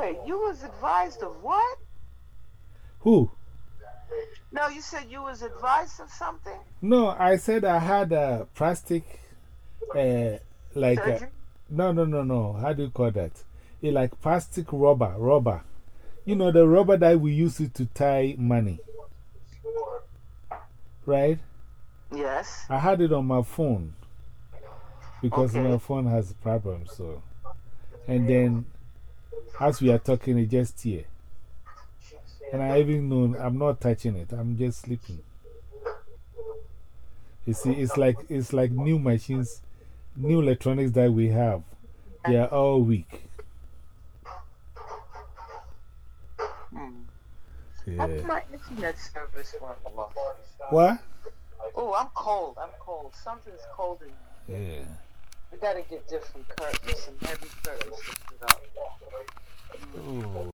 Wait, you was advised of what? Who? No, you said you was advised of something? No, I said I had a plastic, uh, like, a, no, no, no, no. How do you call that? It like plastic rubber, rubber. You know, the rubber that we use it to tie money. Right? Yes. I had it on my phone because Okay. my phone has problems. So, and then as we are talking, it just here. And I even know I'm not touching it, I'm just sleeping. You see, it's like, it's like new machines, new electronics that we have. They are all weak. Hmm. Yeah. How come my internet service went low? What? Oh, I'm cold. I'm cold. Something's cold in Yeah. We gotta get different curtains, some heavy curtains to put up.